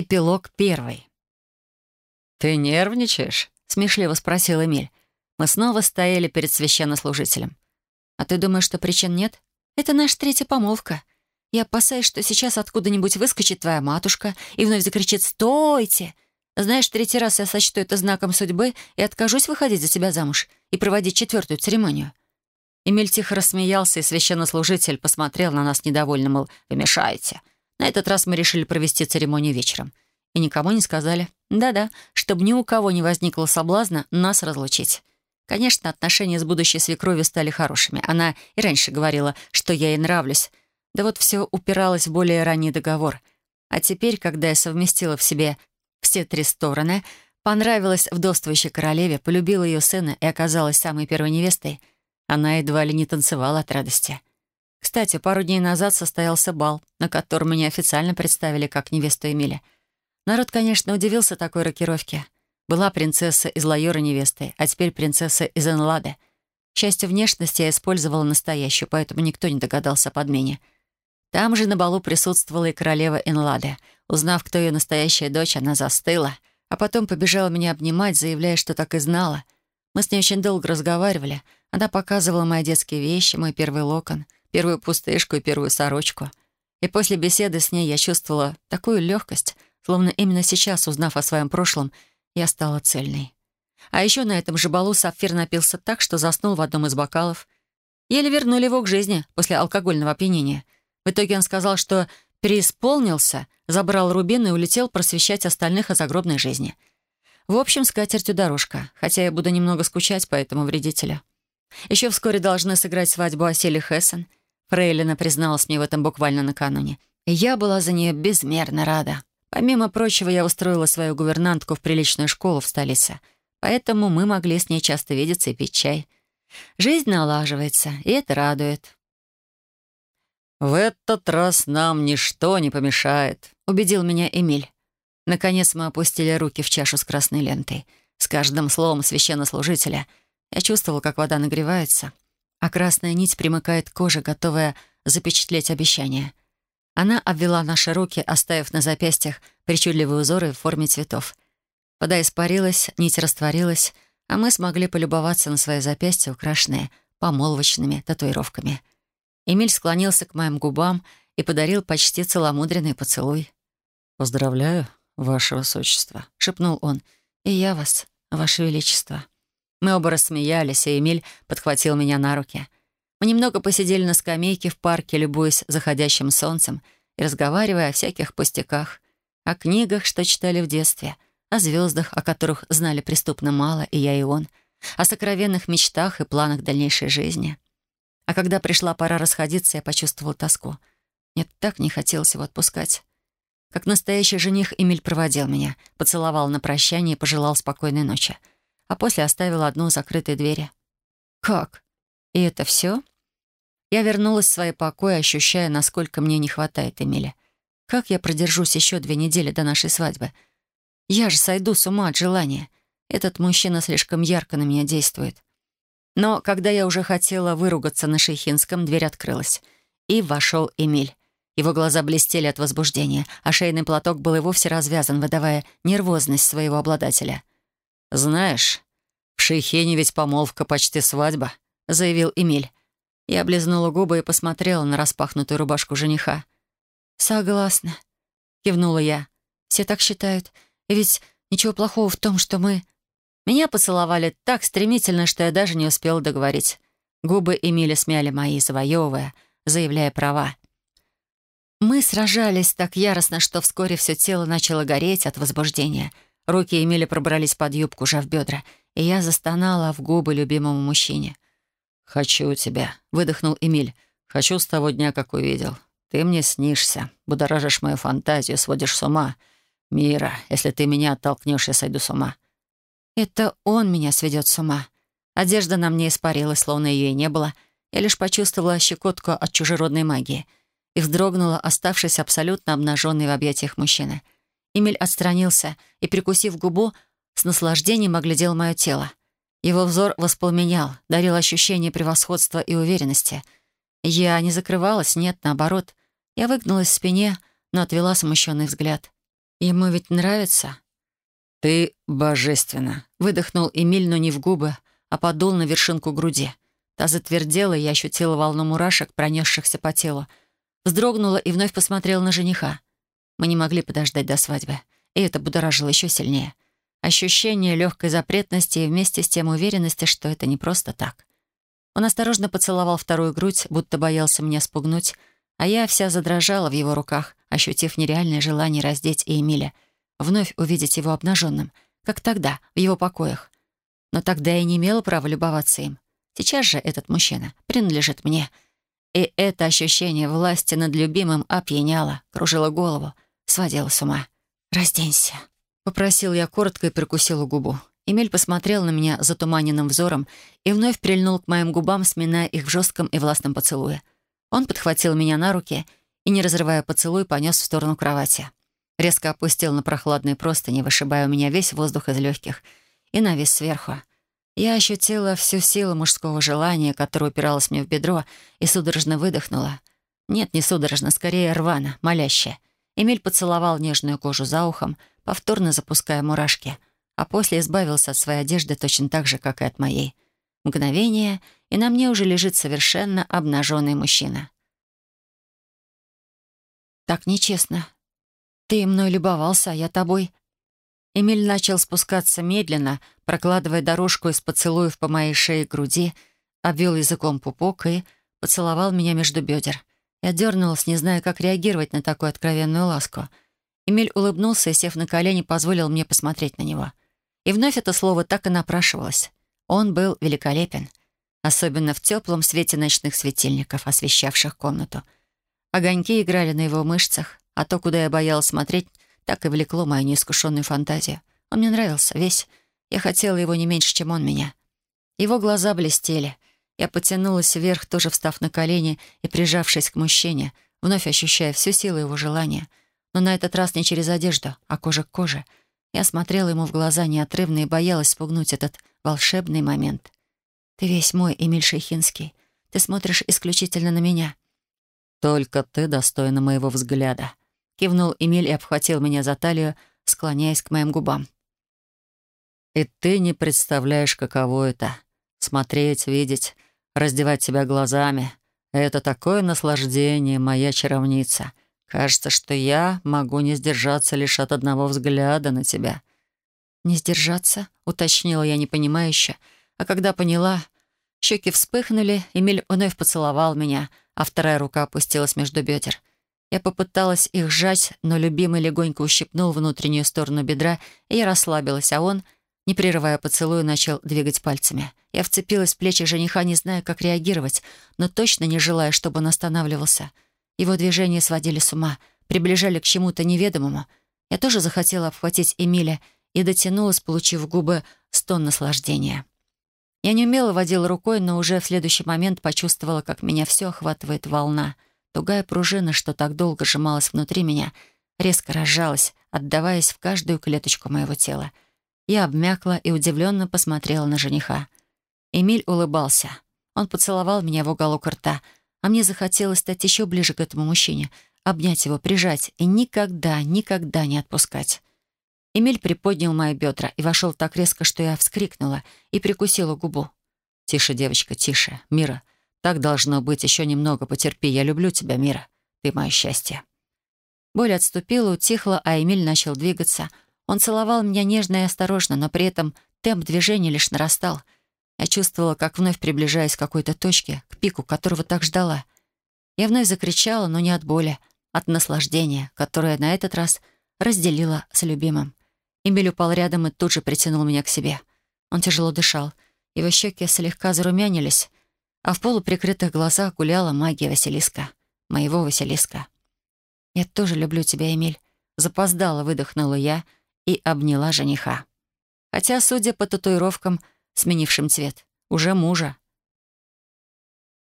Эпилог первый. «Ты нервничаешь?» — смешливо спросил Эмиль. Мы снова стояли перед священнослужителем. «А ты думаешь, что причин нет? Это наша третья помолвка. Я опасаюсь, что сейчас откуда-нибудь выскочит твоя матушка и вновь закричит «Стойте!» Знаешь, третий раз я сочту это знаком судьбы и откажусь выходить за тебя замуж и проводить четвертую церемонию. Эмиль тихо рассмеялся, и священнослужитель посмотрел на нас недовольно, мол, «Вы мешаете». На этот раз мы решили провести церемонию вечером. И никому не сказали. Да-да, чтобы ни у кого не возникло соблазна нас разлучить. Конечно, отношения с будущей свекровью стали хорошими. Она и раньше говорила, что я ей нравлюсь. Да вот все упиралось в более ранний договор. А теперь, когда я совместила в себе все три стороны, понравилась вдовствующей королеве, полюбила ее сына и оказалась самой первой невестой — она едва ли не танцевала от радости. Кстати, пару дней назад состоялся бал, на котором меня официально представили как невесту Эмиля. Народ, конечно, удивился такой рокировке. Была принцесса из Лайора невестой, а теперь принцесса из Энлады. К счастью, внешности я использовала настоящую, поэтому никто не догадался о подмене. Там же на балу присутствовала и королева Энлады. Узнав, кто ее настоящая дочь, она застыла, а потом побежала меня обнимать, заявляя, что так и знала. Мы с ней очень долго разговаривали — она показывала мои детские вещи, мой первый локон, первую пустышку и первую сорочку. И после беседы с ней я чувствовала такую легкость, словно именно сейчас, узнав о своем прошлом, я стала цельной. А еще на этом же балу Сапфир напился так, что заснул в одном из бокалов. Еле вернули его к жизни после алкогольного опьянения. В итоге он сказал, что переисполнился, забрал рубин и улетел просвещать остальных о загробной жизни. В общем, с катертью дорожка, хотя я буду немного скучать по этому вредителю. Еще вскоре должны сыграть свадьбу Асели Хессен. Фрейлина призналась мне в этом буквально накануне. И я была за нее безмерно рада. Помимо прочего, я устроила свою гувернантку в приличную школу в столице. Поэтому мы могли с ней часто видеться и пить чай. Жизнь налаживается, и это радует. «В этот раз нам ничто не помешает», — убедил меня Эмиль. Наконец мы опустили руки в чашу с красной лентой. С каждым словом священнослужителя — я чувствовал, как вода нагревается, а красная нить примыкает к коже, готовая запечатлеть обещание. Она обвела наши руки, оставив на запястьях причудливые узоры в форме цветов. Вода испарилась, нить растворилась, а мы смогли полюбоваться на свои запястья, украшенные помолвочными татуировками. Эмиль склонился к моим губам и подарил почти целомудренный поцелуй. «Поздравляю, Ваше Высочество», — шепнул он. «И я вас, Ваше Величество». Мы оба рассмеялись, и Эмиль подхватил меня на руки. Мы немного посидели на скамейке в парке, любуясь заходящим солнцем и разговаривая о всяких пустяках, о книгах, что читали в детстве, о звездах, о которых знали преступно мало, и я, и он, о сокровенных мечтах и планах дальнейшей жизни. А когда пришла пора расходиться, я почувствовал тоску. Мне так не хотелось его отпускать. Как настоящий жених, Эмиль проводил меня, поцеловал на прощание и пожелал спокойной ночи а после оставила одну закрытой двери. «Как? И это все?» Я вернулась в свои покои, ощущая, насколько мне не хватает Эмиля. Как я продержусь еще две недели до нашей свадьбы? Я же сойду с ума от желания. Этот мужчина слишком ярко на меня действует. Но когда я уже хотела выругаться на шейхинском, дверь открылась. И вошел Эмиль. Его глаза блестели от возбуждения, а шейный платок был и вовсе развязан, выдавая нервозность своего обладателя. «Знаешь, в Шейхене ведь помолвка почти свадьба», — заявил Эмиль. Я облизнула губы и посмотрела на распахнутую рубашку жениха. «Согласна», — кивнула я. «Все так считают. И ведь ничего плохого в том, что мы...» Меня поцеловали так стремительно, что я даже не успела договорить. Губы Эмиля смяли мои, завоевывая, заявляя права. Мы сражались так яростно, что вскоре все тело начало гореть от возбуждения — Руки Эмиля пробрались под юбку, жав бедра, и я застонала в губы любимому мужчине. «Хочу тебя», — выдохнул Эмиль. «Хочу с того дня, как увидел. Ты мне снишься, будоражишь мою фантазию, сводишь с ума. Мира, если ты меня оттолкнешь, я сойду с ума». «Это он меня сведет с ума». Одежда на мне испарилась, словно ее и не было. Я лишь почувствовала щекотку от чужеродной магии и вздрогнула, оставшись абсолютно обнаженной в объятиях мужчины — Эмиль отстранился и, прикусив губу, с наслаждением оглядел мое тело. Его взор воспламенял, дарил ощущение превосходства и уверенности. Я не закрывалась, нет, наоборот. Я выгнулась в спине, но отвела смущенный взгляд. Ему ведь нравится?» «Ты божественно!» — выдохнул Эмиль, но не в губы, а подул на вершинку груди. Та затвердела, и я ощутила волну мурашек, пронесшихся по телу. Вздрогнула и вновь посмотрела на жениха. Мы не могли подождать до свадьбы, и это будоражило еще сильнее. Ощущение легкой запретности и вместе с тем уверенности, что это не просто так. Он осторожно поцеловал вторую грудь, будто боялся меня спугнуть, а я вся задрожала в его руках, ощутив нереальное желание раздеть Эмиля, вновь увидеть его обнаженным, как тогда, в его покоях. Но тогда я не имела права любоваться им. Сейчас же этот мужчина принадлежит мне. И это ощущение власти над любимым опьяняло, кружило голову, сводило с ума. «Разденься», — попросил я коротко и прикусила губу. Эмиль посмотрел на меня затуманенным взором и вновь прильнул к моим губам, сминая их в жестком и властном поцелуе. Он подхватил меня на руки и, не разрывая поцелуй, понес в сторону кровати. Резко опустил на прохладные простыни, вышибая у меня весь воздух из легких, и навис сверху. Я ощутила всю силу мужского желания, которое упиралось мне в бедро, и судорожно выдохнула. Нет, не судорожно, скорее рвано, моляще. Эмиль поцеловал нежную кожу за ухом, повторно запуская мурашки, а после избавился от своей одежды точно так же, как и от моей. Мгновение — и на мне уже лежит совершенно обнаженный мужчина. «Так нечестно. Ты мной любовался, а я тобой». Эмиль начал спускаться медленно, прокладывая дорожку из поцелуев по моей шее и груди, обвел языком пупок и поцеловал меня между бедер. Я дернулась, не зная, как реагировать на такую откровенную ласку. Эмиль улыбнулся и, сев на колени, позволил мне посмотреть на него. И вновь это слово так и напрашивалось. Он был великолепен особенно в теплом свете ночных светильников, освещавших комнату. Огоньки играли на его мышцах, а то, куда я боялась смотреть, так и влекло мою неискушенную фантазию. Он мне нравился, весь. Я хотела его не меньше, чем он меня. Его глаза блестели. Я потянулась вверх, тоже встав на колени и прижавшись к мужчине, вновь ощущая всю силу его желания. Но на этот раз не через одежду, а кожа к коже. Я смотрела ему в глаза неотрывно и боялась спугнуть этот волшебный момент. Ты весь мой, Эмиль Шейхинский. Ты смотришь исключительно на меня». «Только ты достойна моего взгляда», — кивнул Эмиль и обхватил меня за талию, склоняясь к моим губам. «И ты не представляешь, каково это — смотреть, видеть, раздевать себя глазами. Это такое наслаждение, моя чаровница. Кажется, что я могу не сдержаться лишь от одного взгляда на тебя». «Не сдержаться?» — уточнила я непонимающе — а когда поняла, щеки вспыхнули, Эмиль вновь поцеловал меня, а вторая рука опустилась между бедер. Я попыталась их сжать, но любимый легонько ущипнул внутреннюю сторону бедра, и я расслабилась, а он, не прерывая поцелуя, начал двигать пальцами. Я вцепилась в плечи жениха, не зная, как реагировать, но точно не желая, чтобы он останавливался. Его движения сводили с ума, приближали к чему-то неведомому. Я тоже захотела обхватить Эмиля и дотянулась, получив губы стон наслаждения. Я неумело водила рукой, но уже в следующий момент почувствовала, как меня все охватывает волна. Тугая пружина, что так долго сжималась внутри меня, резко разжалась, отдаваясь в каждую клеточку моего тела. Я обмякла и удивленно посмотрела на жениха. Эмиль улыбался. Он поцеловал меня в уголок рта, а мне захотелось стать еще ближе к этому мужчине, обнять его, прижать и никогда, никогда не отпускать. Эмиль приподнял мои бедра и вошел так резко, что я вскрикнула и прикусила губу. «Тише, девочка, тише. Мира, так должно быть. Еще немного потерпи. Я люблю тебя, Мира. Ты мое счастье». Боль отступила, утихла, а Эмиль начал двигаться. Он целовал меня нежно и осторожно, но при этом темп движения лишь нарастал. Я чувствовала, как вновь приближаясь к какой-то точке, к пику, которого так ждала. Я вновь закричала, но не от боли, от наслаждения, которое на этот раз разделила с любимым. Эмиль упал рядом и тут же притянул меня к себе. Он тяжело дышал. Его щеки слегка зарумянились, а в полуприкрытых глазах гуляла магия Василиска. Моего Василиска. «Я тоже люблю тебя, Эмиль», — запоздала выдохнула я и обняла жениха. Хотя, судя по татуировкам, сменившим цвет, уже мужа.